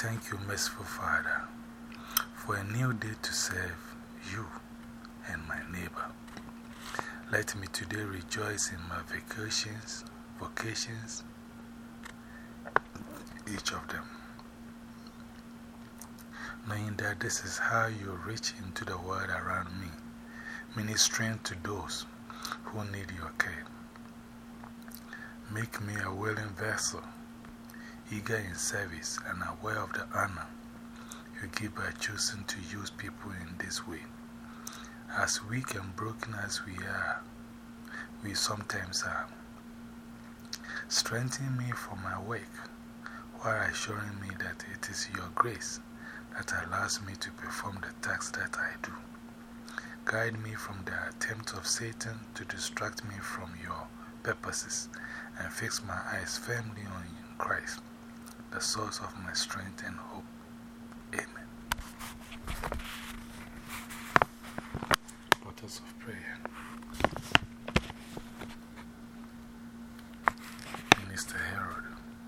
thank you, merciful Father, for a new day to serve you and my neighbor. Let me today rejoice in my vacations, vocations, each of them. Knowing that this is how you reach into the world around me, ministering to those who need your care. Make me a willing vessel eager in service and aware of the honor you give by choosing to use people in this way. As weak and broken as we are, we sometimes are. Strengthen me for my work while assuring me that it is your grace that allows me to perform the tasks that I do. Guide me from the attempt of Satan to distract me from your purposes and fix my eyes firmly on Christ the source of my strength and hope. Amen. Waters of prayer.